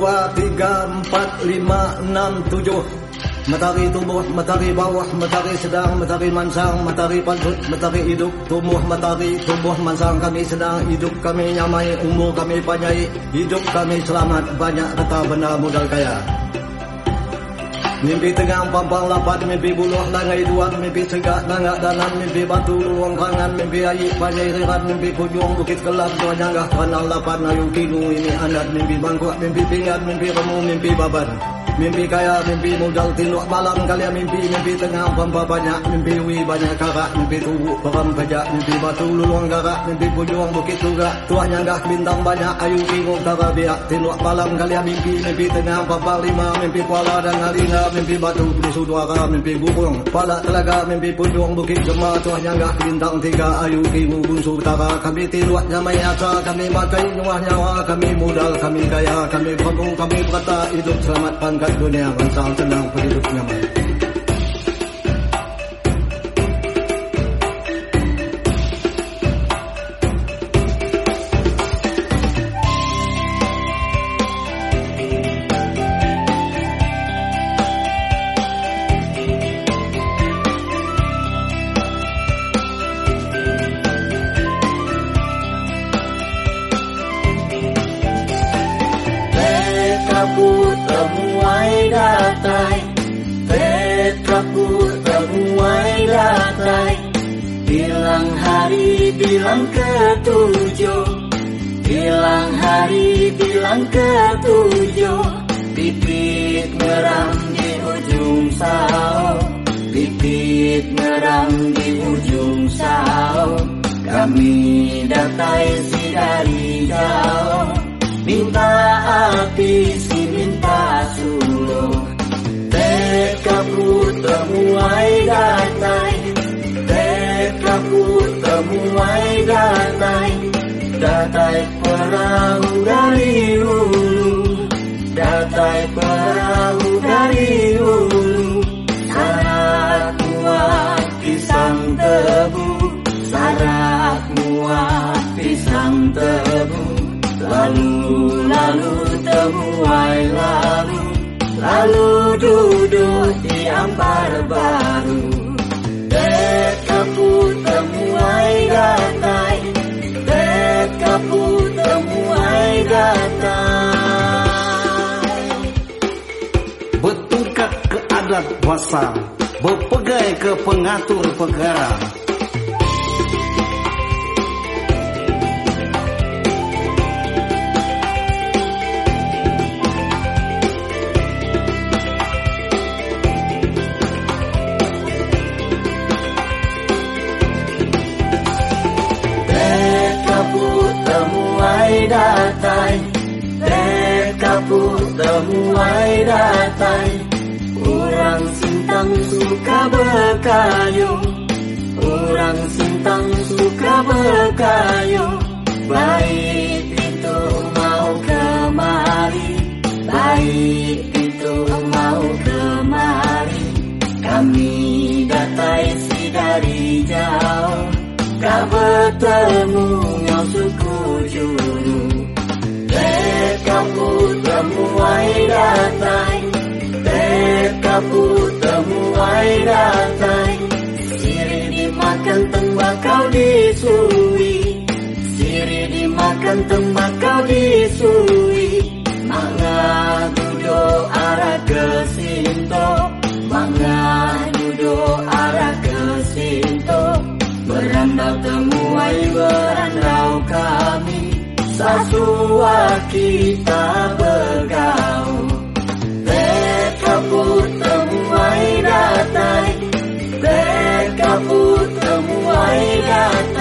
dua, tiga, empat, lima, enam, tujuh. Matahari tumbuh, matahari bawah, matahari sedang, matahari mansang, matahari palsut, matahari hidup Tumbuh matahari, tumbuh mansang. Kami sedang, hidup kami nyamai, umur kami panjai Hidup kami selamat, banyak kata benda modal kaya Mimpi tengah pampang lapat, mimpi buluh langai duan, mimpi segak nangak dalam, mimpi batu luang kangan, mimpi air panjai rirat, mimpi kujung bukit kelap, dua nyanggah kanal lapat, nayu kinu ini andat, mimpi bangkuat, mimpi pingat, mimpi remu, mimpi babat. Mimpi kaya, mimpi modal tinduk malam kalian. Mimpi Mimpi tengah pampa banyak, mimpi wi banyak karak Mimpi tubuh peram pejak, mimpi batu luluang garak Mimpi pujuang bukit juga, tuah nyanggah bintang banyak Ayu kingu tara biak, tinduk malam kalian mimpi Mimpi tengah pampa lima, mimpi kuala dan ngalina Mimpi batu di suduara, mimpi gurung Pala telaga, mimpi pujuang bukit gemar. Tuah nyanggah bintang tiga, ayu kingu bunsu utara Kami tinduk nyamai asa, kami makai nuah nyawa. Kami modal, kami kaya, kami panggung, kami berkata Hidup selamat pangkat दुनिया में सांस नाम परिरुप नमः sang ketujuh Pipit merang di ujung sao. Pipit merang di ujung sao. Kami datai si dari jauh Minta api si minta suluh Tekapu temuai datai Tekapu temuai datai Datai perahu dari hulu Datai perahu dari hulu Sarat muat pisang tebu. Sarat muat pisang tebu. Lalu, lalu temuai lalu. Lalu duduk di ampar baru. Dekapu temuai datai. Dekapu datai bertingkat ke adat puasa, berpegai ke pengatur perkara. Datai Dekapu temuai datai Orang sintang suka berkayu Orang sintang suka berkayu. Baik itu mau kemari Baik itu mau kemari. Kami datai si dari jauh Kau bertemu yang suku juru Dekapu temuai datai Dekapu temuai datai Siri dimakan tembakau disui. Siri dimakan tembakau disui. Mangga duduk arah ke Sinto. Mangga duduk arah ke Sinto. Berandau temuai berandau kami Sasua kita bergaul. Dekapu temuai datai Dekapu temuai datai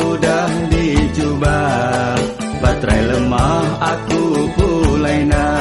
udah dicoba Baterai lemah aku pulai nak